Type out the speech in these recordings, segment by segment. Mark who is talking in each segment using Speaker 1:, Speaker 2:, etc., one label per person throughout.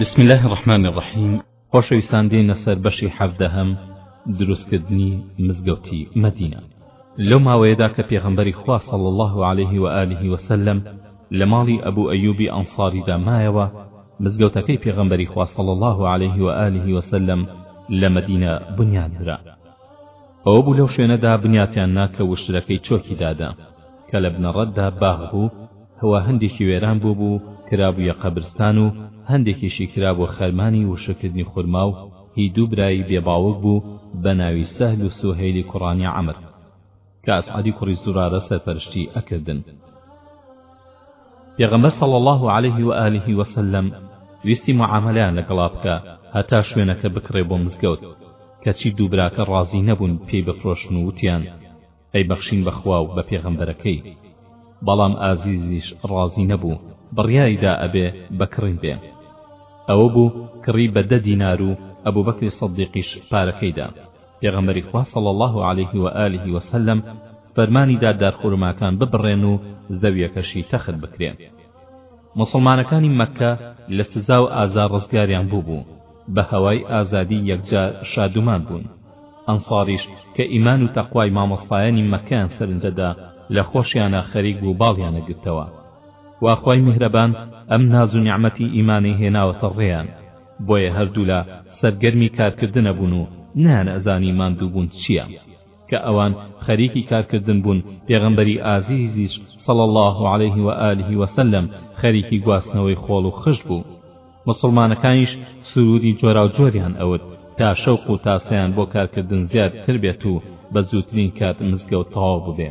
Speaker 1: بسم الله الرحمن الرحیم خۆشەویستان دێنە سەر بەشی حەڤدەهەم دروستکردنی مزگەوتی مەدینە لەو ماوەیەدا کە پێغەمبەری خوا صلی الله عليه و آله وسلم لە ماڵی ئەبو ئەیوبی ئەنصاریدا مایەوە مزگەوتەکەی پێغەمبەری خوا صلی الله عليه و آله وسلم لە مەدینە بنیادرا ئەوە بوو لەو شوێنەدا بنیاتیان نا کە وشترەکەی چۆکی دادا کە لە بنەڕەتدا باخ بوو، هوا هەندێکی وێران بووبوو و کرابوویە قەبرستان و هەندێکیشی کرابووە خەرمانی وشککردنی خورما و هی دوو برای بێ باوک بوو بە ناوی سەهل و سوهەیلی کوڕانی عەمر کە ئەسعەدی کوڕی زورارە سەرپەرشتی ئەکردن. پێغەمبەر صلی اللە علیه و آله و سلم ویستی معامەلەیان لەگەڵا بکا هەتا شوێنەکە بکڕێ بۆ مزگەوت، کەچی دوو براکە ڕازی نەبوون پێی بفرۆشن و وتیان، ئەی بەخشین بە خوا و بە پێغەمبەرەکەی بەڵام ئازیزیش ڕازی نەبوو بڕیاری دا ئەبێ بە کڕین بێ ئەوە بوو کڕی بە دە دینار و ئەبوبەکری سەدیقیش پارەکەی دا پێغەمبەری خوا صلی اللە علیه و آله و سلم فەرمانی دا دارخورماکان ببڕێن و زەویەکەشی تەخت بکرێ موسڵمانەکانی مەککە لە سزا و ئازار ڕزگاریان بووبوو، بە هەوای ئازادی یەکجار شادومان بوون. ئەنساریش کە ئیمان و تەقوای مامۆستایانی مەککەیان سەرنجەدا، لە خۆشیانا خەریک بوو باڵیانە گرتەوە. وا خوای میهرەبان ئەم ناز و نیعمەتی ئیمانەی هێناوەتە ڕێیان، بۆیە هەردوولا سەرگەرمی کارکردنە بوون و نەیانئەزانی ماندووبوون چییە. کە ئەوان خەریکی کارکردن بوون، پێغەمبەری ئازیزیش صلی اللە علیه و آله و سلم خەریکی گواستنەوەی خۆڵ و خشت بوو. موسڵمانەکانیش سروودی جۆراوجۆریان ئەوت تا شەوق و تاسەیان بۆ کارکردن زیادتر بێت و بە زووترین کات مزگەوت تەواو ببێ.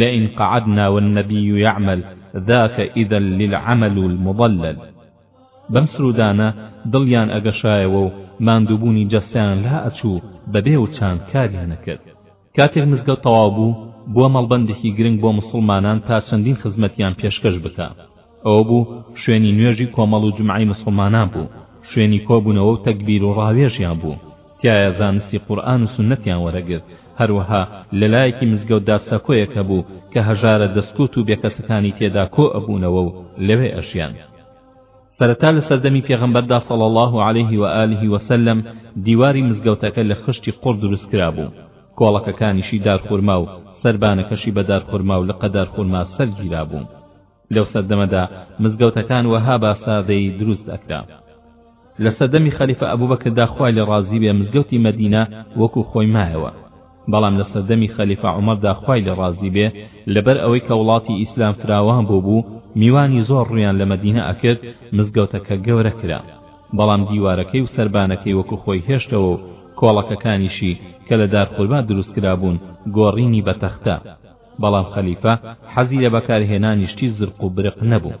Speaker 1: لئن قعدنا والنبی یعمل ذاک اذا للعمل المضلل بەم سرودانە دڵیان ئەگەشایەوە و ماندووبوونی جەستەیان لا ئەچوو بەبێ وچان کاریان ئەکرد کاتێک مزگەوت تەواو بوو بووە مەڵبەندێکی گرنگ بۆ موسڵمانان تا چەندین خزمەتیان پێشکەش بکا ئەوە بوو شوێنی نوێژی کۆمەڵ و جومعەی مسوڵمانان بوو شوێنی کۆبوونەوە و تەگبیر و ڕاوێژیان بوو تایە زانستی قورئان و سنەتیان وەرەگرت هەروەها لەلایەکی مزگەوتدا سەکۆیەک هەبوو کە هەژارە دەستکوت و بێکەسەکانی تێدا کۆ ئەبوونەوە و لەوێ ئەژیان سەرەتا لە سەردەمی پێغەمبەردا صلی الله علیه و آله و سلم دیواری مزگەوتەکە لە خشتی قوڕ دروست کرابوو کۆڵەکەکانیشی دارخورما و سەربانەکەشی بە دارخورما و لقە دارخورما سەرگیرابوو لەو سەردەمەدا مزگەوتەکان وەها بە سادەیی دروست ئەکرا لە سەردەمی خەلیفە ئەبوبەکردا خوای لێ ڕازی بێ مزگەوتی مەدینە وەکو خۆی مایەوە بەڵام لە سەردەمی خەلیفە عومەردا خوای لێ ڕازی بێ لەبەر ئەوەی کە وڵاتی ئیسلام فراوان بوو بوو میوانی زۆر ڕویان لە مەدینە ئەکرد مزگەوتەکە گەورە کرا بەڵام دیوارەکەی و سەربانەکەی وەکو خۆی هێشتەوە و کۆڵەکەکانیشی کە لە دار خورما دروست کرابوون گۆڕینی بە تەختە بەڵام خەلیفە حەزی لە بەکارهێنانی شتی زرق و برق نەبوو.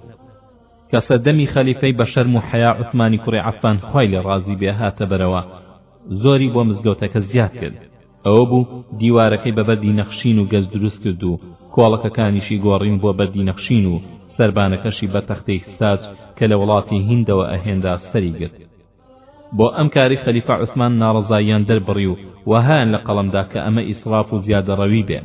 Speaker 1: کە سەردەمی خەلیفەی بە شەرم و حەیا عوسمانی کوڕی عەفان خوای لێ ڕازی بێ هاتە بەرەوە زۆری بۆ مزگەوتەکە زیاد کرد ئەوە بوو دیوارەکەی بە بەردی نەخشین و گەز دروست کرد و کۆڵەکەکانیشی گۆڕین بۆ بەردی نەخشین و سەربانەکەشی بە تەختەی ساج کە لە وڵاتی هیندەوە ئەهێنرا سەری گرت. بۆ ئەم کاری خەلیفە عوسمان ناڕەزاییان دەربڕی و وەهایان لە قەڵەم دا کە ئەمە ئیسڕاف و زیادەڕەوی بێ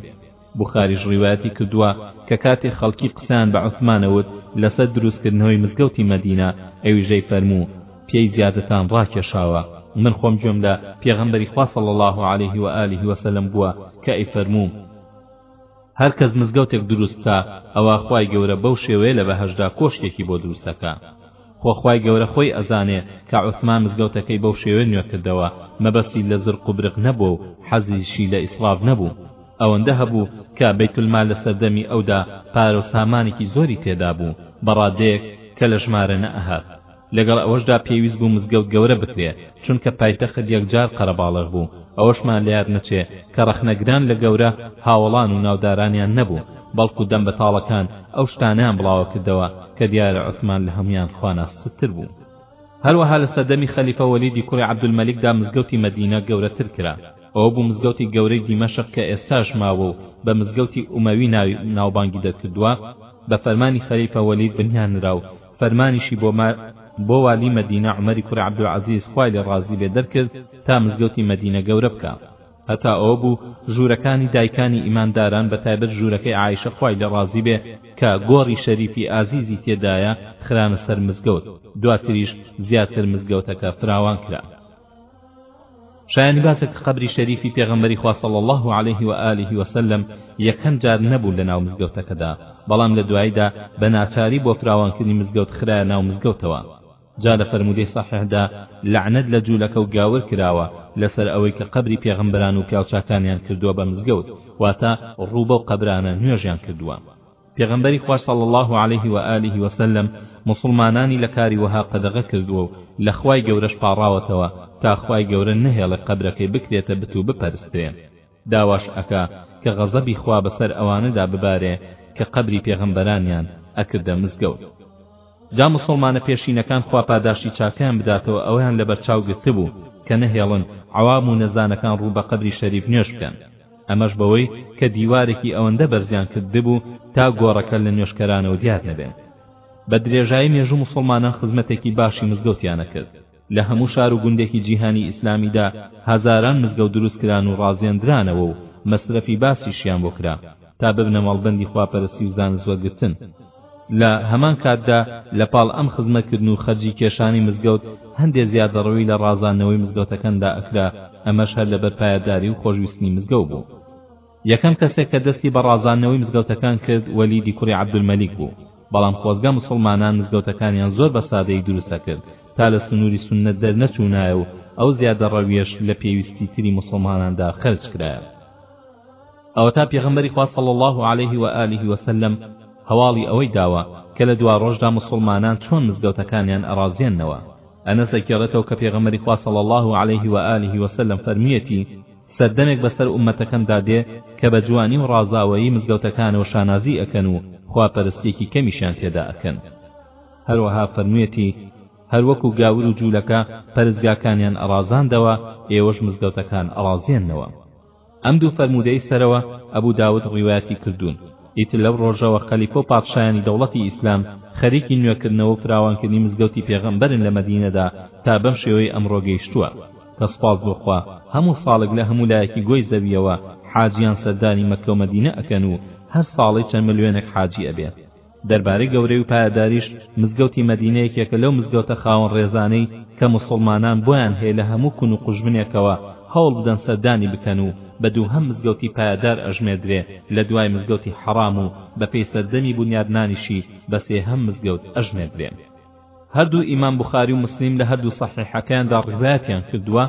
Speaker 1: بوخاریش ڕیوایەتی کردووە کە کاتێ خەڵکی قسەیان بە عوسمان ئەوت لەسەر دروستکردنەوەی مزگەوتی مەدینە ئەویش دەی فەرموو پێی زیادتان ڕاکێشاوە من خۆم گوێم لە پێغەمبەری خوا صلی الله علیه و آله و سلم بووە کە ئەیفەرموو هەرکەس مزگەوتێک دروست بکا ئەوا خوای گەورە بەو شێوەیە لە بەهەشدا کۆشکێکی بۆ دروست دەکا خۆ خوای گەورە خۆی ئەزانێ کە عوسمان مزگەوتەکەی بەو شێوەیە نوێ کردەوە مەبەستی لە زرق و برق نەبوە و حەزیشی لە ئیسڕاف نەبوو ئەوەندە هەبوو کە بەیت المال لە سەردەمی ئەودا پارە و سامانێکی زۆری تێدا بوو بە ڕادەیەک کە لە ژمارە نەئەهات لەگەڵ ئەوەشدا پێویست بوو مزگەوت گەورە بکرێ چونکە پایتەخت یەکجار قەرەباڵغ بوو ئەوەشمان لەیاد نەچێ کە ڕەخنەگران لە گەورە هاوەڵان و ناودارانیان نەبوو بەڵکو دەم بەتاڵەکان ئەو شتانەیان بڵاوە کردەوە کە دیارە عوسمان لە هەموویان خواناستتر بوو هەروەها لە سەردەمی خەلیفە وەلیدی کوڕی عەبدولمەلیکدا مزگەوتی مەدینە گەورەتر کرا ئەوە بوو مزگەوتی گەورەی دیمەشق کە ئێستاش ماوە و بە مزگەوتی ئومەوی ناوی ناوبانگی دەرکردووە بە فەرمانی خەلیفە وەلید بنیان نرا و فەرمانیشی بۆ بۆ والی مەدینە عومەری کوڕی عەبدولعەزیز خوای لێ ڕازی بێ دەرکرد تا مزگەوتی مەدینە گەورە بکا هەتا ئەوە بوو ژوورەکانی دایکانی ئیمانداران بە تایبەت ژوورەکەی عائیشە خوای لێ ڕازی بێ کە گۆڕی شەریفی ئازیزی تێدایە خرانە سەر مزگەوت دواتریش زیاتر مزگەوتەکە فراوان کرا. شایانی باسە کە قەبری شەریفی پێغەمبەری خوا صلی الله علیه و آله و سلم یەکەم جار نەبوو لە ناو مزگەوتەکەدا بەڵام لە دواییدا بە ناچاری بۆ فراوانکردنی مزگەوت خرایە ناو مزگەوتەوە جا لە فەرموودەی صحیحدا لەعنەت لە جوولەکە و گاور کراوە لەسەر ئەوەی کە قەبری پێغەمبەران و پیاوچاکانیان کردووە بە مزگەوت واتە ڕووبەو قەبرانە نوێژیان کردووە پێغەمبەری خوا صلی اللە علیه و آله و سلم موسڵمانانی لە کاری وەها قەدەغە کردووە و لە خوای گەورەش پاڕاوەتەوە تا خوای گەورە نەهێڵێ قەبرەکەی بکرێتە بت و بپەرسترێن داواش ئەکا کە غەزەبی خوا بەسەر ئەوانەدا ببارێ کە قەبری پێغەمبەرانیان ئەکردە مزگەوت جا موسڵمانە پێشینەکان خوا پاداشتی چاکەیان بداتەوە ئەوەیان لەبەرچاو گرتبوو کە نەهێڵن عەوام و نەزانەکان ڕوو بە قەبری شەریف نوێژ بکەن ئەمەش بەوەی کە دیوارێکی ئەوەندە بەرزیان کردبوو تا گۆڕەکە لە نوێژکەرانەوە دیار نەبێ. بە درێژایی مێژوو موسڵمانان خزمەتێکی باشی مزگەوتیانە کرد. لە هەموو شار و گوندێکی جیهانی ئیسلامیدا هەزاران مزگەوت دروست کران و ڕازێندرانەوە و مەسرەفی باسیشیان بۆ کرا تا ببنە مەڵبەندی خواپەرستی و زانست وەرگرتن. لە هەمان کاتدا لە پاڵ ئەم خزمەتکردن و خەرجی کێشانی مزگەوت هەندێ زیادەڕەوی لە ڕازاندنەوەی مزگەوتەکەندا ئەکرا ئەمەش هەر لەبەر پایەداری و خۆشویستنی مزگەو بوو یەکەم کەسێک کە دەستی بە ڕازاندنەوەی مزگەوتەکان کرد وەلیدی کوڕی عەبدولمەلیک بوو بەڵام خۆزگە مسوڵمانان مزگەوتەکانیان زۆر بە سادەیی دروست ئەکرد تا لە سنووری سوننەت دەرنەچوونایە و ئەو زیادەڕەویەش لە پێویستی تری مسوڵماناندا خەرج کرایە ئەوەتا پێغەمبەری خوا صلی الله علیه و آله و سلم هەواڵی ئەوەی داوە کە لە دواڕۆژدا موسڵمانان چۆن مزگەوتەکانیان ئەڕازێننەوە ئەنەس دەگێڕێتەوە کە پێغەمبەری خوا صلی الله علیه و آله و سلم فەرموویەتی سەردەمێک بەسەر ئوممەتەکەمدا دێ کە بە جوانی و ڕازاوەیی مزگەوتەکانەوە شانازی ئەکەن و خواپەرستێکی کەمیشیان تێدا ئەکەن هەروەها فەرموویەتی هەر وەکو گاور و جولەکە پەرستگاکانیان ئەڕازاندەوە ئێوەش مزگەوتەکان ئەڕازێننەوە ئەم دوو فەرموودەی سەرەوە ئەبو داود ڕیوایەتی کردوون ئیتر لەو ڕۆژەوە خەلیفە و پادشایانی دەوڵەتی ئیسلام خەریکی نوێکردنەوە و فراوانکردنی مزگەوتی پێغەمبەرن لە مەدینەدا تا بەم شێوەی ئەمڕۆ گەیشتووە کە سوپاس بۆ خوا هەموو ساڵێک لە هەموو لایەکی گۆی زەوییەوە حاجیان سەردانی مەککە و مەدینە ئەکەن و هەر ساڵەی چەند ملوێنێک حاجی ئەبێ دەربارەی گەورەی و پایەداریش مزگەوتی مەدینە یەکێکە لەو مزگەوتە خاوەن ڕێزانەی کە موسوڵمانان بۆیان هەیە لە هەموو کون و قوژبنێکەوە هەوڵ بدەن سەردانی بکەن و بە دووهەم مزگەوتی پایەدار ئەژمێردرێ لە دوای مزگەوتی حەڕام و بە پێی سەردەمی بونیادنانیشی بە سێهەم مزگەوت ئەژمێردرێ. هەردوو ئیمام بوخاری و موسلیم لە هەردوو سەحیحەکەیاندا ڕیوایەتیان کردووە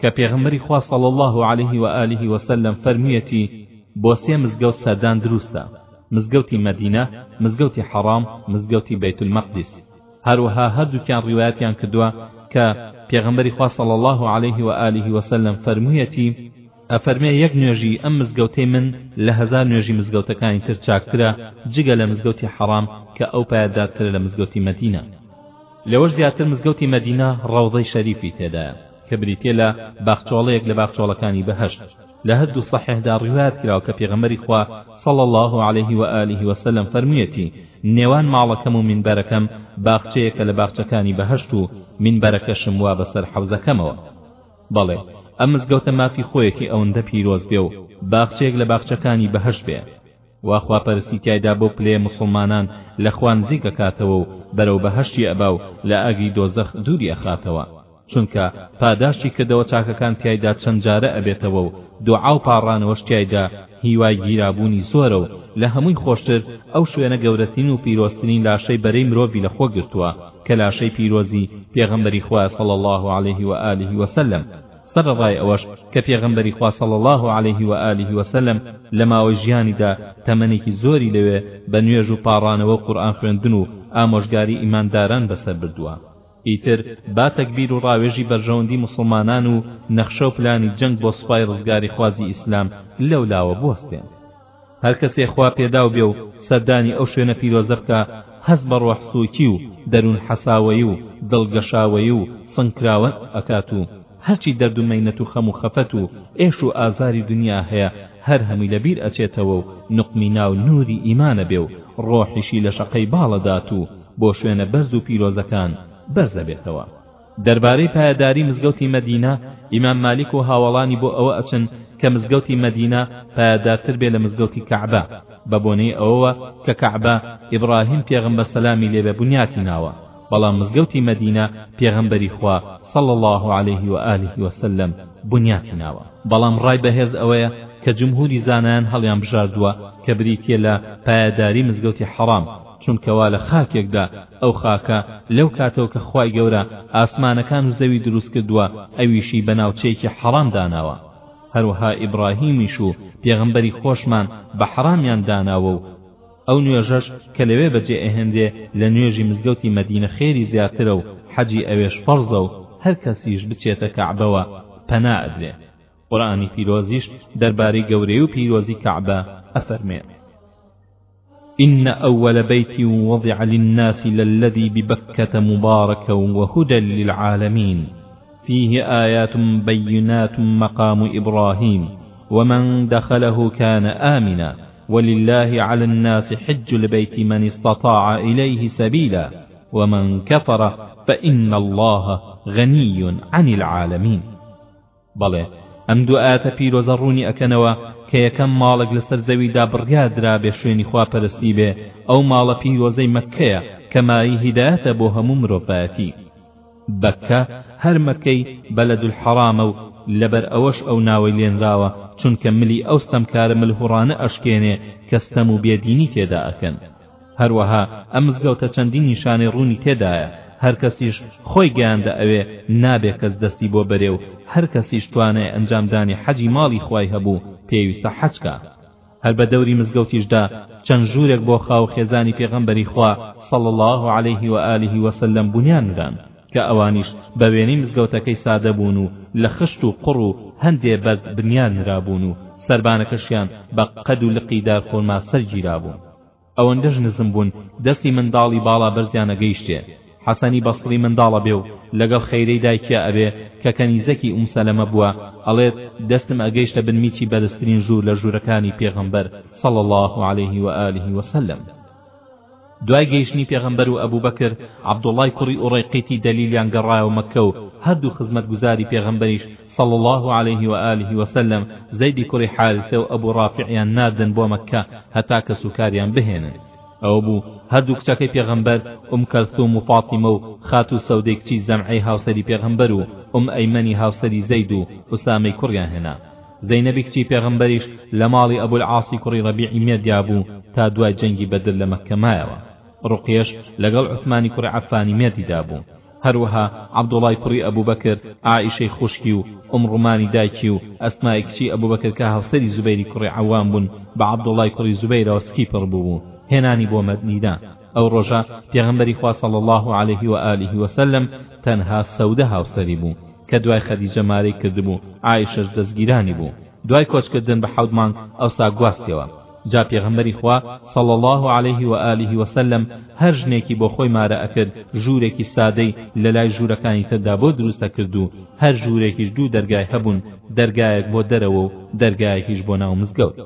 Speaker 1: کە پێغەمبەری خوا صلی اللە علیه و آله و سلم فەرموویەتی بۆ سێ مزگەوت سەردان دروستە مزگەوتی مەدینە مزگەوتی حەڕام مزگەوتی بەیت المەقدس هەروەها هەردووکیان ڕیوایەتیان کردووە کە پێغەمبەری خوا صلی اللە علیه و آله و سلم فەرموویەتی ئەفەرمێ یەک نوێژی ئەم مزگەوتەی من لە هەزار نوێژی مزگەوتەکانی تر چاکترە جگە لە مزگەوتی حەڕام کە ئەو پایەدارترە لە مزگەوتی مەدینە لەوەش زیاتر مزگەوتی مەدینە ڕەوزەی شەریفی تێدایە کە بریتیە لە باخچۆڵەیەک لە باخچۆڵەکانی بەهەشت لە هەردوو سەحیحدا ڕیوایەت کراوە کە پێغەمبەری خوا صلی اللە علیه و آله و سلم فەرموویەتی نێوان ماڵەکەم و مینبەرەکەم باخچەیەکە لە باخچەکانی بەهەشت و مینبەرەکەشم وا بەسەر حەوزەکەمەوە بەڵێ ئەم مزگەوتە مافی خۆیەتی ئەوندە پیرۆز بێ و باخچەیەک لە باخچەکانی بەهەشت بێ وا خواپەرستی تیایدا بۆ پلەیە موسڵمانان لە خوا نزیک ئەکاتەوە و بەرەو بەهەشتی ئەبا و لە ئاگری دۆزەخ دووری ئەخاتەوە چونکە پاداشتی کردەوە چاکەکان تیایدا چەند جارە ئەبێتەوە و دوعا و پاڕانەوەش تیایدا هیوای گیرابوونی زۆرە و لە هەمووی خۆشتر ئەو شوێنە گەورەترین و پیرۆزترین لاشەی بەرەی مرۆڤی لە خۆ گرتووە کە لاشەی پیرۆزی پێغەمبەری خوایە صلی اللە علیه و آله و سلم سەرەڕای ئەوەش کە پێغەمبەری خوا صلی اللە علیه و آله و سلم لە ماوەی ژیانیدا تەمەنێکی زۆری لەوێ بە نوێژ و پاڕانەوە و قورئان خوێندن و ئامۆژگاری ئیمانداران بەسەر بردووە. ئیتر با تەگبیر و ڕاوێژی بەرژەوەندی موسڵمانان و نەخشە و پلانی جەنگ بۆ سوپای ڕزگاریخوازی ئیسلام لەولاوە بوەستێن. هەر کەسێ خوا پێداو بێ و سەردانی ئەو شوێنە پیرۆزە بکا، هەست بە ڕۆح سووکی و دەروون حەساوەیی و دڵ گەشاوەیی و سنگ کراوەن ئەکات و، هەرچی دەرد و مەینەت و خەم و خەفەت و ئێش و ئازاری دنیا هەیە هەر هەمووی لە بیر ئەچێتەوە و نوقمی ناو نووری ئیمان ئەبێ و ڕۆحیشی لە شەقەی باڵ ئەدات و بۆ شوێنە بەرز و پیرۆزەکان بەرز ئەبێتەوە. دەربارەی پایەداری مزگەوتی مەدینە، ئیمام مالیک و هاوەڵانی بۆ ئەوە ئەچن کە مزگەوتی مەدینە پایەدارتر بێ لە مزگەوتی کەعبە، بە بۆنەی ئەوەوە کە کەعبە ئیبڕاهیم پێغەمبەر سەلامی لێ بێ بنیاتی ناوە. بەڵام مزگەوتی مەدینە پێغەمبەری خوا صلی اللە علیه و آله و سلم بنیاتی ناوە بەڵام ڕای بەهێز ئەوەیە کە جمهوری زانایان هەڵیان بژاردووە کە بریتیە لە پایەداری مزگەوتی حەڕام چونکە وا لە خاکێکدا ئەو خاکە لەو کاتەوە کە خوای گەورە ئاسمانەکان و زەوی دروست کردووە ئەویشی بە ناوچەیەکی حەڕام داناوە هەروەها ئیبڕاهیمیش و پێغەمبەری خۆشمان بە حەڕامیان داناوە و ئەو نوێژەش کە لەوێ بەجێ ئەهێنرێ لە نوێژی مزگەوتی مەدینە خێری زیاترە و حەجی ئەوێش فەرزە و هەر کەسیش بچێتە کەعبەوە پەنا ئەدرێ. قورئانی پیرۆزیش دەربارەی گەورەی و پیرۆزی کەعبە ئەفەرمێ. ان اول بیت وضع للناس للذی ببکە مبارکا وهدی للعالمین فیه آیات بینات مقام ابراهیم ومن دخله کان آمنا وللە علی الناس حج البیت من استطاع الیه سبیلا ومن کفر فان اللە غنی عن العالمین بەڵێ ئەم دوو ئایەتە پیرۆزە ڕوونی ئەکەنەوە کە یەکەم ماڵێک لەسەر زەویدا بڕیاردرابێ شوێنی خوا پەرستی بێ ئەو ماڵە پیرۆزەی مەککەیە کە مایەی هیدایەتە بۆ هەموو مرۆڤایەتی بەککە هەر مەککەی بەلەد الحەرامە و لەبەر ئەوەش ئەو ناوەی لێنراوە چونکە ملی ئەو ستەمکارە مل هوڕانە ئەشکێنێ کە ستەم و بێ دینی تێدا ئەکەن هەروەها ئەم مزگەوتە چەندین نیشانەی ڕوونی تێدایە هەر کەسیش خۆی گەیاندە ئەوێ نابێ کەس دەستی بۆ بەرێ و هەر کەسیش توانای ئەنجام دانی حەجی ماڵی خوای هەبوو پێویستە حەج کا. هەر بە دەوری مزگەوتیشدا چەند ژوورێک بۆ خاو و خێزانی پێغەمبەری خوا صلی اللە علیه و آله و سلم بونیان نران کە ئەوانیش بە وێنەی مزگەوتەکەی سادە بوون و لە خشت و قوڕ و هەندێ بەرد بنیان نرابوون و سەربانەکەشیان بە قەد و لقی دارخورما سەرگیرابوو. ئەوەندەش نزم بوون دەستی منداڵی باڵا بەرزیان ئەگەیشتێ حەسەنی بەسڕی منداڵ ئەبێ و لەگەڵ خەیرەی دایکیا ئەبێ کە کەنیزەکی ئوم سەلەمە بووە ئەڵێت دەستم ئەگەیشتە بن میچی بەرزترین ژوور لە ژوورەکانی پێغەمبەر صلی اللە علیه و آله و سلم دوای گەیشتنی پێغەمبەر و ئەبوبەکر عەبدوڵڵای کوڕی ئورەیقیتی دەلیلیان گەڕایەوە مەککە و هەردوو خزمەتگوزاری پێغەمبەریش صلی اللە علیه و آله و سلم، زەیدی کوڕی حارثە و ئەبو ڕافعیان ناردن بۆ مەککە هەتا کەسوکاریان بهێنن. ئەوە بوو هەردوو کچەکەی پێغەمبەر، ئوم کەلثوم و فاتیمە و خاتوو سەودەی کچی زەمعەی هاوسەری پێغەمبەر و ئوم ئەیمەنی هاوسەری زەید و ئوسامەی کوڕیان هێنا. زەینەبی کچی پێغەمبەریش لە ماڵی ئەبولعاسی کوڕی ڕەبیعی مێدیا بوو تا دوای جەنگی بەدر لە مەککە مایەوە. ڕوقیەش لەگەڵ عوسمانی کوڕی عەفانی مێدیدا بوو. هەروەها عەبدوڵای کوڕی ئەبوبەکر، عائیشەی خوشکی و ئوم ڕومانی دایکی و ئەسمائی کچی ئەبوبەکر کە هاوسەری زوبەیری کوڕی عەوام بوون بە عەبدوڵای کوڕی زوبەیرەوە سکی پڕ بوو و هێنانی بۆ مەدنیدە ئەو ڕۆژە پێغەمبەری خوا صلی اللە علیه و آله و سلم تەنها سەودە هاوسەری بوو کە دوای خەدیجە مارەی کردبوو عائیشەش دەستگیرانی بوو دوای کۆچ کردن بە حەوت مانگ ئەوسا گواستیەوە جا پێغەمبەری خوا صلی اللە علیه و آله و سلم هەر ژنێکی بۆ خۆی مارە ئەکرد ژوورێکی سادەی لەلای ژوورەکانی تردا بۆ دروست ئەکرد و هەر ژوورێکیش دوو دەرگای هەبوون دەرگایەک بۆ دەرەوە و دەرگایەکیش بۆ ناو مزگەوت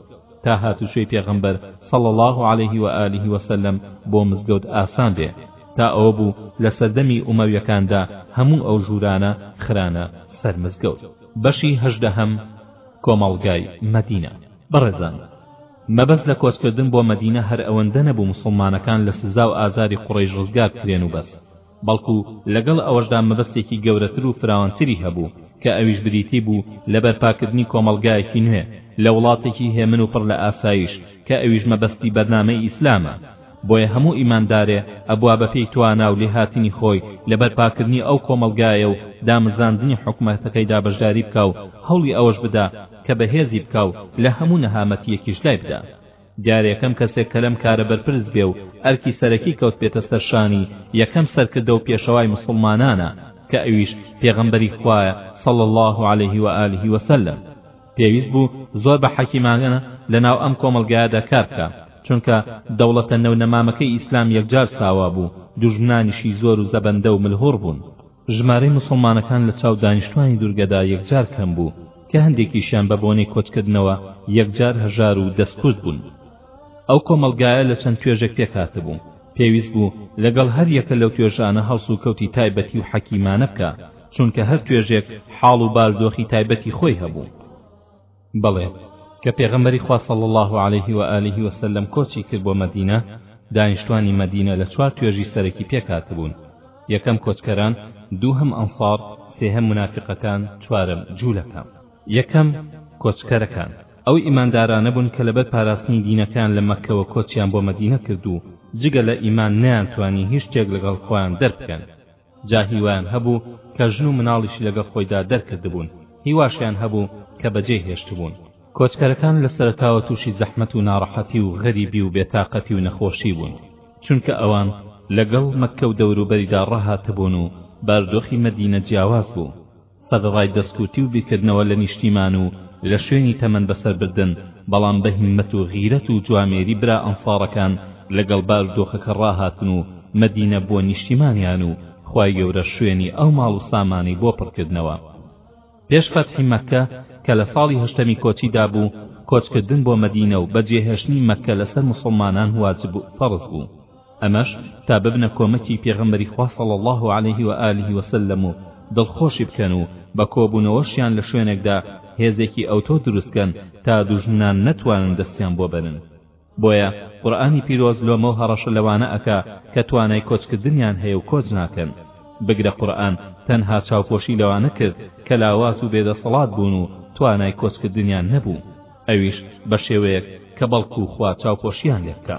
Speaker 1: تا هاتوچۆی پێغەمبەر صلی اللە علیه و آله و سلم بۆ مزگەوت ئاسان بێ تا ئەوە بوو لە سەردەمی ئومەویەکاندا هەموو ئەو ژوورانە خرانە سەر مزگەوت بەشی هەژدەهەم کۆمەڵگای مەدینە بەڕێزان مەبەست لە کۆچکردن بۆ مەدینە هەر ئەوەندە نەبوو موسڵمانەکان لە سزا و ئازاری قوڕەیش ڕزگار بکرێن و بەس بەڵکو لەگەڵ ئەوەشدا مەبەستێکی گەورەتر و فراوانتری هەبوو کە ئەویش بریتی بوو لە بەرپاکردنی کۆمەڵگایەکی نوێ لە وڵاتێکی هێمن و پڕ لە ئاسایش کە ئەویش مەبەستی بەرنامەی ئیسلامە بۆیە هەموو ئیماندارێ ئەبوا بە پێی توانا و لێهاتنی خۆی لە بەرپاکردنی ئەو کۆمەڵگایە و دامرزاندنی حکومەهتەکەیدا بەشداری بکا و هەوڵی ئەوەش بدا کە بە هێزی بکا و لە هەموو نەهامەتییەکیش لای بدا. دیارە یەکەم کەسێک کە لەم کارە بەرپرس بێ و ئەرکی سەرەکی کەوتبێتە سەر شانی یەکەم سەرکردە و پێشەوای موسوڵمانانە کە ئەویش پێغەمبەری خوایە صلی اللە علیه و آله و سلم. پێویست بوو زۆر بە حەکیمانە لە ناو ئەم کۆمەڵگایەدا کار بکا، چونکە دەوڵەتە نەو نەمامەکەی ئیسلام یەکجار ساوا بوو، دوژمنانیشی زۆر و زەبەندە و ملهوڕ بوون. ژمارەی موسڵمانەکان لە چاو دانیشتوانی دوورگەدا یەکجار کەم بوو، کە هەندێکیشیان بە بۆنەی کۆچکردنەوە یەکجار هەژار و دەستکورد بوون. ئەو کۆمەڵگایە لە چەند توێژێک پێکهاتبوو پێویست بوو لەگەڵ هەر یەکە لەو توێژانە هەڵسوکەوتی تایبەتی و حەکیمانە بکا چونکە هەر توێژێک حاڵ و باردۆخی تایبەتی خۆی هەبوو بەڵێ کە پێغەمبەری خوا صلی الله علیه و آله و سلم کۆچی کرد بۆ مەدینە دانیشتوانی مەدینە لە چوار توێژی سەرەکی پێکهاتبوون یەکەم کۆچکەران دووهەم ئەنصار سێهەم منافقەکان چوارەم جوولەکە یەکەم کۆچکەرەکان ئەو ئیماندارانە بوون کە لەبەر پاراستنی دینەکەیان لە مەککەوە کۆچیان بۆ مەدینە کرد و جگە لە ئیمان نەیانتوانی هیچ شتێک لەگەڵ خۆیان دەربکەن جا هیوایان هەبوو کە ژن و مناڵیشی لەگەڵ خۆیدا دەرکردبوون هیواشیان هەبوو کە بەجێی هێشتبوون کۆچکەرەکان لە سەرەتاوە تووشی زەحمەت و ناڕەحەتی و غەریبی و بێتاقەتی و نەخۆشی بوون چونکە ئەوان لەگەڵ مەککە و دەوروبەریدا ڕاهاتبوون و بارودۆخی مەدینە جیاواز بوو. سەرەڕای دەستکوتی و بیرکردنەوە لە نیشتیمان و لە شوێنی تەمەن بەسەر بردن، بەڵام بە هیممەت و غیرەت و جوامێری برا ئەنسارەکان لەگەڵ بارودۆخەکە ڕاهاتن و مەدینە بووە نیشتیمانیان و خوای گەورە شوێنی ئەو ماڵ و سامانەی بۆ پڕ کردنەوە. پێش فەتحی مەککە کە لە ساڵی هەشتەمی کۆچی دا بوو، کۆچ کردن بۆ مەدینە و بە جێهێشتنی مەککە لەسەر موسڵمانان واجب، فەرز، بوو. ئەمەش تا ببنە کۆمەکی پێغەمبەری خوا صلی اللە علیه و آله و سلم و دڵخۆشی بکەن و بە کۆبوونەوەشیان لە شوێنێکدا هێزێکی ئەوتۆ دروست کەن تا دوژمنان نەتوانن دەستیان بۆ بەنن بۆیە قورئانی پیرۆز لۆمە و هەڕەشە لەوانە ئەکا کە توانای کۆچکردنیان هەیە و کۆچ ناکەن بگرە قورئان تەنها چاوپۆشی لەوانە کرد کە لاواز و بێدەسەڵات بوون و توانای کۆچکردنیان نەبوو ئەویش بە شێوەیەک کە بەڵکو خوا چاوپۆشییان لێ بکا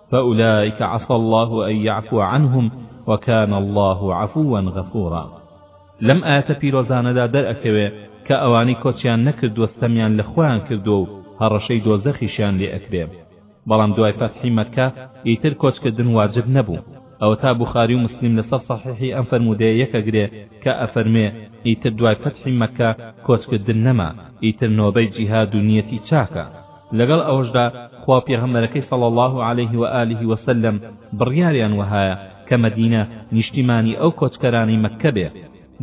Speaker 1: فاولئک عصی اللە ان یعفو عنهم وکان اللە عفوا غفورا لەم ئایەتە پیرۆزانەدا دەرئەکەوێ کە ئەوانەی کۆچیان نەکردووە ستەمیان لە خۆیان کردووە و هەڕەشەی دۆزەخیشیان لێ ئەکرێ بەڵام دوای فەتحی مەککە ئیتر کۆچکردن واجب نەبوو ئەوەتا بوخاری و مسلیم لەسەر صحیحی ئەم فەرموودەیە یەکەگرێ کە ئەفەرمێ ئیتر دوای فەتحی مەککە کۆچکردن نەما ئیتر نۆبەی جیهاد و نیەتی چاکە لەگەڵ ئەوەشدا خوا و پێغەمبەرەکەی صلی اللە علیه و آله و سلم بڕیاریان وەهایە کە مەدینە نیشتیمانی ئەو کۆچکەرانەی مەککە بێ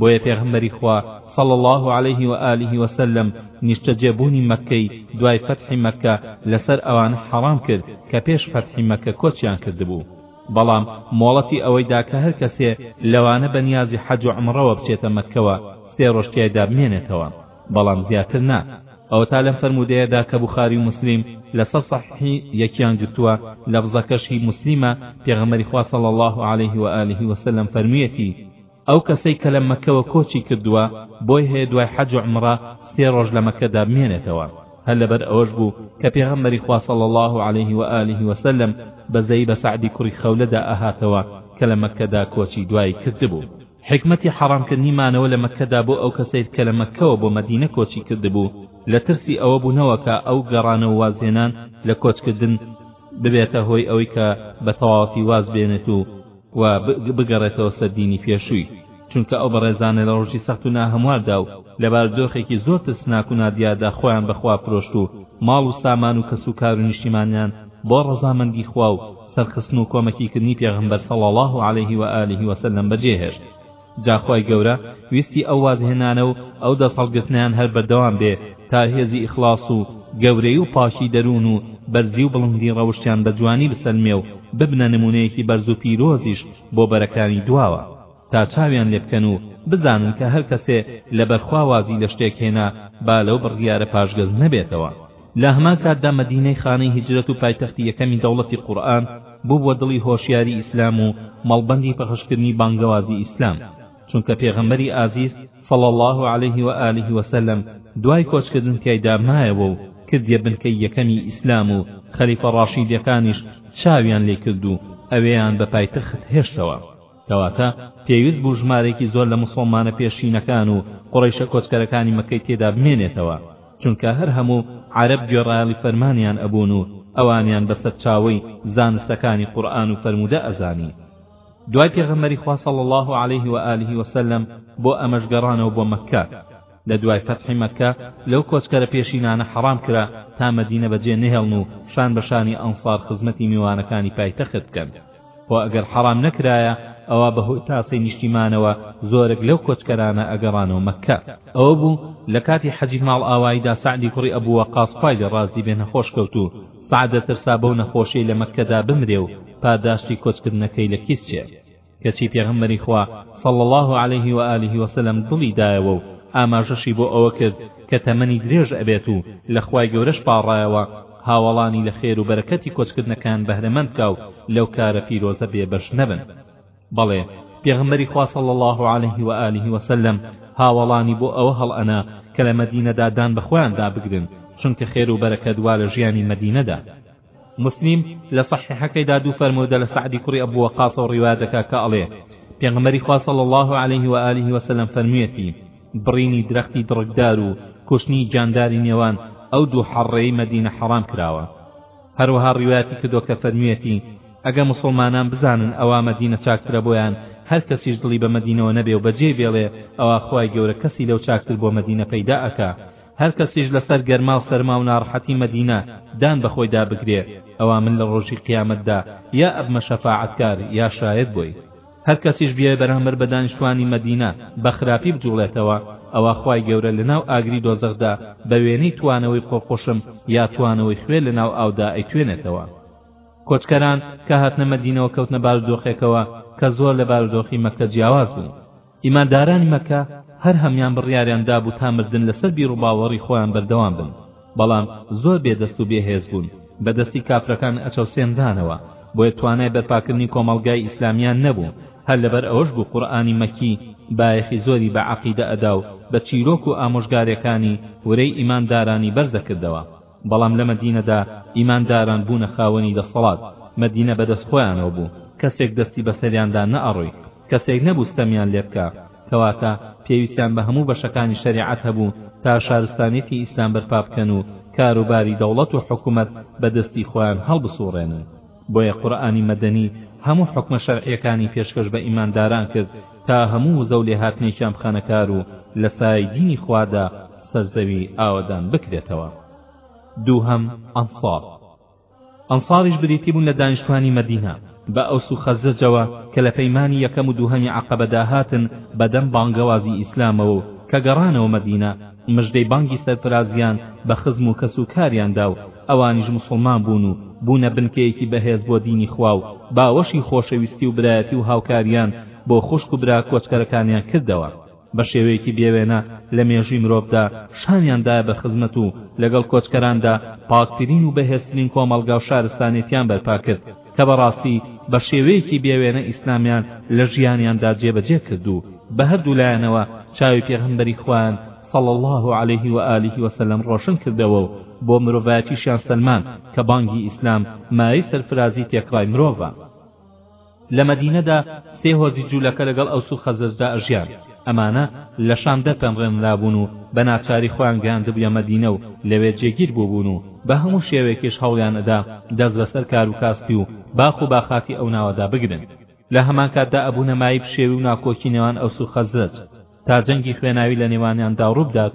Speaker 1: بۆیە پێغەمبەری خوا صلی اللە علیه و آله و سلم نیشتەجێ بوونی مەککەی دوای فەتحی مەککە لەسەر ئەوانە حەڕام کرد کە پێش فەتحی مەککە کۆچیان کردبوو بەڵام مۆڵەتی ئەوەی دا کە هەر کەسێ لەوانە بە نیازی حەج و عەمڕەوە بچێتە مەککەوە سێ ڕۆژ تیایدا بمێنێتەوە بەڵام زیاتر نا ئەوەتا لەم فەرموودەیەدا کە بوخاری و موسلیم لەسەر صحیحی یەکیان گرتووە لەفزەکەش هی موسلیمە پێغەمبەری خوا صلی اللە علیه و آله و سلم فەرموویەتی ئەو کەسەی کە لە مەکەوە کۆچی کردووە بۆی هەیە دوای حەج و عەمرە سێ ڕۆژ لە مەکەدا بمێنێتەوە هەر لەبەر ئەوەش بوو کە پێغەمبەری خوا صلی اللە علیه و آله و سلم بەزەیی بە سەعدی کوڕی خەولەدا ئەهاتەوە کە لە مەکەدا کۆچی دوایی کردبوو حیکمەتی حەڕامکردنی مانەوە لە مەککەدا بۆ ئەو کەسەی کە لە مەککەوە بۆ مەدینە کۆچی کردبوو لە ترسی ئەوە بوو نەوەکا ئەو گەڕانە و وازهێنان لە کۆچکردن ببێتە هۆی ئەوەی کە بە تەواوەتی واز بێنێت و و بگەڕێتەوە سەر دینی پێشووی چونکە ئەو بەڕێزانە لە ڕۆژی سەخت و ناهەمواردا و لە بارودۆخێکی زۆر ترسناک و نادیاردا خۆیان بە خوا فرۆشت و ماڵ و سامان و کەسوکار و نیشتیمانیان بۆ ڕەزامەندی خوا و سەرخستن و کۆمەکی کردنی پێغەمبەر صلی اللە علیه و آله و سلم بەجێ هێشت جا خوای گەورە ویستی ئەو وازهێنانە و ئەو دەست هەڵگرتنەیان هەر بەردەوام بێ تا هێزی ئیخڵاس و گەورەی و پاکی دەروون و بەرزی و بڵندی ڕەوشتیان بە جوانی بسەلمێ و ببنە نمونەیەکی بەرز و پیرۆزیش بۆ بەرەکانی دواوە تا چاویان لێ بکەن و بزانن کە هەر کەسێ لە بەر خوا وازی لە شتێک هێنا با لەو بڕیارە پاشگەز نەبێتەوە. لە هەمان کاتدا مەدینەی خانەی هیجرەت و پایتەختی یەکەمی دەوڵەتی قورئان بووبووە دڵی هۆشیاری ئیسلام و مەڵبەندی پەخش کردنی بانگەوازی ئیسلام چونکە پێغەمبەری ئازیز صلی اللە علیه و آله و سلم دوای کۆچ کردن تیایدا مایەوە و کردیە بنکەی یەکەمی ئیسلام و خەلیفە ڕاشیدەکانیش چاویان لێی کرد و ئەوێیان بە پایتەخت هێشتەوە. کەواتە پێویست بوو ژمارەیەکی زۆر لە موسوڵمانە پێشینەکان و قوڕەیشە کۆچکەرەکانی مەککەی تێدا بمێنێتەوە، چونکە هەر هەموو عەرەب گوێڕایەڵی فەرمانیان ئەبوون و ئەوانیان بە سەرچاوەی زانستەکانی قورئان و فەرموودە ئەزانی دوای پێغەمبەری خوا صلی اللە علیه و آله و سلم بۆ ئەمەش گەڕانەوە بۆ مەککە. لە دوای فەتحی مەککە لەو کۆچکەرە پێشینانە حەڕام کرا تا مەدینە بە جێ نەهێڵن و شان بە شانی ئەنسار خزمەتی میوانەکانی پایتەخت بکەن خۆ ئەگەر حەڕام نەکرایە ئەوا بە هۆی تاسەی نیشتیمانەوە زۆرێک لەو کۆچکەرانە ئەگەڕانەوە مەککە. ئەوە بوو لە کاتی حەجی ماڵئاواییدا سەعدی کوڕی ئەبو وەقاس خوای لێ ڕازی بێ نەخۆش کەوت و سەعد دەترسا بەو نەخۆشیەی لە مەککەدا بمرێ و پاداشتی کۆچکردنەکەی لە کیس چێ. کەچی پێغەمبەری خوا صلی اللە علیه و آله و سلم دڵی دایەوە و ئاماژەشی بۆ ئەوە کرد کە تەمەنی درێژ ئەبێت و لە خوای گەورەش پاڕایەوە هاوەڵانی لە خێر و بەرەکەتی کۆچکردنەکەیان بەهرەمەند بکا و لەو کارە پیرۆزە بێ بەش نەبن بەڵێ پێغەمبەری خوا صلی اللە علیه و آله و سلم هاوەڵانی بۆ ئەوە هەڵئەنا کە لە مەدینەدا دان بە خۆیاندا بگرن چونکە خێر و بەرەکەت وا لە ژیانی مەدینەدا موسلیم لە سەحیحەکەیدا دوو فەرموودە لە سەعدی کوڕی ئەبو وەقاسەوە ڕیوایەت دەکا کە ئەڵێ پێغەمبەری خوا صلی الله علیه و آله و سلم فەرموویەتی بڕینی درەختی دڕکدار و کوشتنی جانداری نێوان ئەو دوو حەڕڕەی مەدینە حەڕام کراوە هەروەها ڕیوایەتی کردووە کە فەرموویەتی ئەگە موسڵمانان بزانن ئەوا مەدینە چاکترە بۆیان هەر کەسیش دڵی بە مەدینەوە نەبێ و بەجێی بێڵێ ئەوا خوای گەورە کەسی لەو چاکتر بۆ مەدینە پەیدا ئەکا هەر کەسیش لەسەر گەرما و سەرما و ناڕەحەتی مەدینە دان بە خۆیدا بگرێ، ئەوا من لە ڕۆژی قیامەتدا یا ئەبمە شەفاعەتکار یا شایەت بۆی. هەر کەسیش بیەوێ بەرامبەر بە دانیشتوانی مەدینە بە خراپی بجووڵێتەوە، ئەوا خوای گەورە لە ناو ئاگری دۆزەخدا بە وێنەی توانەوەی قۆقۆشم یا توانەوەی خوێ لە ناو ئاودا ئەیتوێنێتەوە. کۆچکەران کە هاتنە مەدینەوە کەوتنە بارودۆخێکەوە کە زۆر لە بارودۆخی مەککە جیاواز بوو. ئیماندارانی مەککە هەر هەموان بڕیاریان دابوو تا مردن لەسەر بیروباوەڕی خۆیان بەردەوام بن، بەڵام زۆر بێ دەست و بێ هێز بوون، بە دەستی کافرەکان ئەچەوسێنرانەوە، بۆیە توانای بەرپاکردنی کۆمەڵگای ئیسلامیان نەبوو، هەر لەبەر ئەوەش بوو قورئانی مەکی بایەخی زۆری بە عەقیدە ئەدا و بە چیرۆک و ئامۆژگاریەکانی ورەی ئیماندارانی بەرزەکردەوە. بەڵام لە مەدینەدا ئیمانداران بوونە خاوەنی دەسەڵات، مەدینە بەدەست خۆیانەوە بوو، کەسێک دەستی بەسەریاندا نەئەڕی، کەسێک نەبوو ستەمیان لێ بکا، کەواتە پێویستیان بە هەموو بەشەکانی شەریعەت هەبوو تا شارستانیەتی ئیسلام بەرپا بکەن و کاروباری دەوڵەت و حکومەت بە دەستی خۆیان هەڵبسوڕێنن. بۆیە قورئانی مەدەنی هەموو حوکمە شەرعیەکانی پێشکەش بە ئیمانداران کرد تا هەموو وزەو لێهاتنێکیان بخەنە کارو لە سایەی دینی خوادا سەر زەوی ئاوەدان بکرێتەوە دووهەم ئەنصار ئەنصاریش بریتی بوون لە دانیشتوانی مەدینە بە ئەوس و خەزرەجەوە کە لە پەیمانی یەکەم و دووهەمی عەقەبەدا هاتن بەدەم بانگەوازی ئیسلامەوە و کە گەڕانەوە مەدینە مژدەی بانگی سەرفرازیان بە خزم و کەس و کاریان دا و ئەوانیش موسڵمان بوون و بوونە بنکەیەکی بەهێز بۆ دینی خوا و باوەشی خۆشەویستی و برایەتی و هاوکارییان بۆ خوشک و برا کۆچکەرەکانیان کردەوە بە شێوەیەکی بێ وێنە لە مێژووی مرۆڤدا شانیان دایە بە خزمەت و لەگەڵ کۆچکەراندا پاکترین و بەهێزترین کۆمەڵگا و شارستانێتیان بەرپا کرد کە بەڕاستی بە شێوەیەکی بێ وێنە ئیسلامیان لە ژیانیاندا جێبەجێ کرد و بە هەردوو لایەنەوە چاوی پێغەمبەری خوایان صلی اللە علیه و آله و سلم ڕۆشن کردەوە و بۆ مرۆڤایەتیشیان سەلماند کە بانگی ئیسلام مایەی سەرفرازی تێکڕای مرۆڤە. لە مەدینەدا سێ هۆزی جوولەکە لەگەڵ ئەوس و خەزرەجدا ئەژیان، ئەمانە لە شام دەرپەنرێنرابوون و بە ناچاری خۆیان گەیاندبوویە مەدینە و لەوێ جێگیر بووبوون و بە هەموو شێوەیەکیش هەوڵیان ئەدا دەست بەسەر کار و کاسپی و باخ و باخاتی ئەو ناوەدا بگرن، لە هەمان کاتدا ئەبوونە مایەی پشێوی و ناکۆکی نێوان ئەوس و خەزرەج. تا جەنگی خوێناوی لە نێوانیاندا ڕووبدات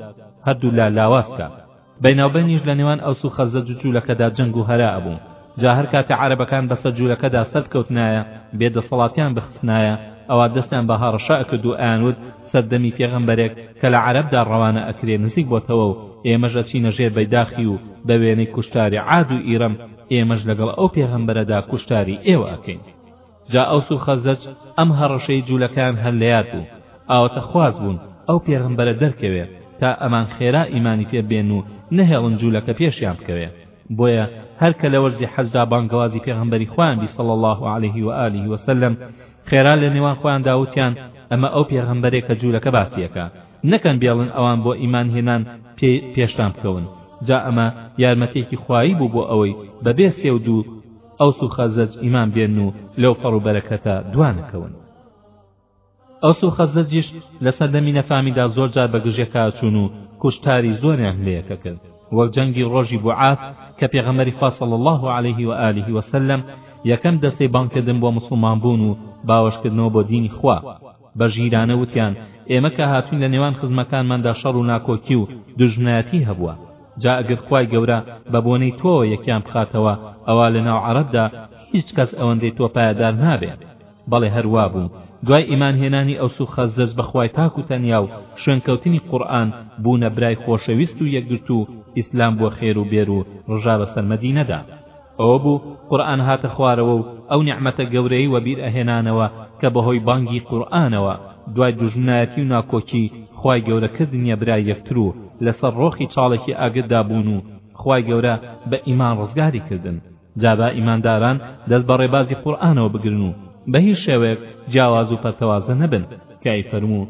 Speaker 1: هەردوو لا لاواز کات بەیناوبەینیش لە نێوان ئەوس و خەزرەج و جوولەکەدا جەنگ و هەرا ئەبوو جا هەر کاتێ عەرەبەکان بەسەر جوولەکەدا سەربکەوتنایە بێ دەسەڵاتیان بخستنایە ئەوا دەستیان بە هەڕەشە ئەکرد و ئەیانوت سەردەمی پێغەمبەرێک کە لە عەرەبدا ڕەوانە ئەکرێ نزیک بۆتەوە و ئێمەش ئەچینە ژێر بەیداخی و بە وێنەی کوشتاری عاد و ئیرەم ئێمەش لەگەڵ ئەو پێغەمبەرەدا کوشتاری ئێوە ئەکەین جا ئەوس و خەزرەج ئەم هەڕەشەی جولەکەیان هەر لە یاد بوو، ئاواتە خواز بوون ئەو پێغەمبەرە دەرکەوێ تا ئەمان خێرا ئیمانی پێ بێن و نەهێڵن جولەکە پێشیان بکەوێ، بۆیە هەر کە لە وەرزی حەجدا بانگەوازی پێغەمبەری خوایان بیست صلی اللە علیه و آله و سلم خێرا لە نێوان خۆیاندا وتیان ئەمە ئەو پێغەمبەرێ کە جولەکە باسی ئەکا نەکەن بێڵن ئەوان بۆ ئیمان هێنان پێی پێشتان بکەون جا ئەمە یارمەتیەکی خوایی بوو بۆ ئەوەی بەبێ سێ و دوو ئەوس و خەزرەج ئیمان بێنن و لەو فەڕ و بەرەکەتە دوانەکەون ئەوس و خەزرەجیش لە سەردەمی نەفامیدا زۆر جار بە گژەکە چوون و کوشتاری زۆریان لە یەکە کرد وەک جەنگی ڕۆژی بوعاث کە پێغەمبەری خوا صلی الله علیه و آله و سلم یەکەم دەستەی بانگکردن بۆ موسڵمان بوون و باوەشکردنەوە بۆ دینی خوا بە ژیرانە وتیان ئێمە کە هاتوین لە نێوان خزمەکانماندا شەڕ و ناکۆکی و دوژمنایەتی هەبوە جا ئەگر خوای گەورە بە بۆنەی تۆوە یەکیان بخاتەوە ئەوا لە ناو عەرەبدا هیچ کەس ئەوەندەی تۆ پایەدار نابێ بەڵێ هەر وابوو دوای ئیمان هێنانی ئەوس و خەزرەج بە خوای تاک و تەنیا و شوێنکەوتنی قورئان بوونە برای خۆشەویست و یەکگرتوو ئیسلام بووە خێر و بێر و ڕژا بەسەر مەدینەدا ئەوە بوو قورئان هاتە خوارەوە و ئەو نیعمەتە گەورەی وەبیر ئەهێنانەوە کە بەهۆی بانگی قورئانەوە دوای دوژمنایەتی و ناکۆکی خوای گەورە کردنیە برای یەکتر و لەسەر ڕۆخی چاڵێکی ئاگردا بوون و خوای گەورە بە ئیمان ڕزگاری کردن جا با ئیمانداران دەست بە ڕێبازی قورئانەوە بگرن و بە هیچ شێوەیەک جیاواز و پەرتەوازە نەبن کە ئەیفەرموو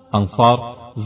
Speaker 1: ئەنسار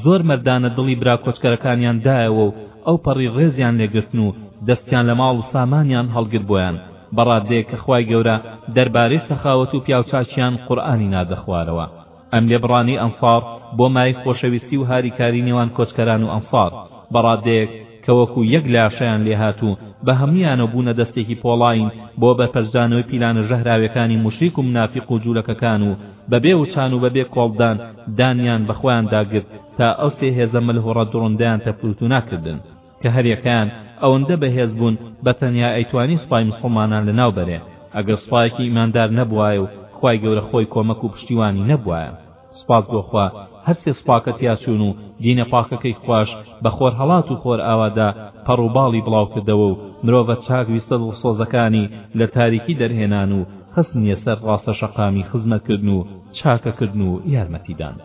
Speaker 1: زۆر مەردانە دڵی برا کۆچکەرەکانیان دایەوە و ئەوپەڕی ڕێزیان لێ گرتن و دەستیان لە ماڵ و سامانیان هەڵگرت بۆیان بە ڕادەیەک کە خوای گەورە دەربارەی سەخاوەت و پیاوچاکیان قورئانی ناردە خوارەوە ئەم لێبڕانەی ئەنسار بۆ مایەی خۆشەویستی و هاریکاری نێوان کۆچکەران و ئەنسار بە ڕادەیەک کە وەکو یەک لاشەیان لێهات و بە هەموویانەوە بوونە دەستێکی پۆڵاین بۆ بەرپەرچدانەوەی پیلانە ژەهراوێکانی موشریک و منافیق و جولەکەکان و بە بێ وچان و بە بێ کۆڵدان دانیان بە خۆیاندا گرت تا ئەو سێ هێزە ملهوڕە دڕندەیان تەفروتونا کردن کە هەریەکەیان ئەوەندە بەهێز بوون بە تەنیا ئەیتوانی سوپای موسڵمانان لە ناو بەرێ ئەگەر سوپایەکی ئیماندار نەبوایە و خوای گەورە خۆی کۆمەک و پشتیوانی نەبوایە. سوپاس بۆ خوا هەر سێ سوپاکە تیاچوون و دینە پاکەکەی خواش بە خۆرهەڵات و خۆرئاوادا پەڕوباڵی بڵاوکردەوە و مرۆڤە چاک ویستە دڵسۆزەکانی لە تاریکی دەرهێنان و خستنیە سەر ڕاستە شەقامی خزمەتکردن و چاکەکردن و یارمەتیدان.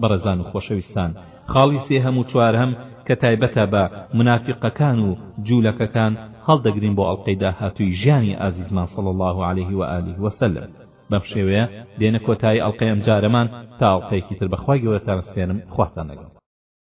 Speaker 1: بەڕێزان و خۆشەویستان خاڵی سێهەم و چوارهەم کە تایبەتە بە مونافیقەکان و جوولەکەکان هەڵدەگرین بۆ ئەڵقەی داهاتووی ژیانی ئازیزمان صلی اللە علیه و آله و سلم. بەم شێوەیە دێنە کۆتایی ئەڵقەی ئەمجارەمان تا ئەڵقەیەکی تر بەخوای گەورەتان ئەسپێرم خواتان لەگەڵ.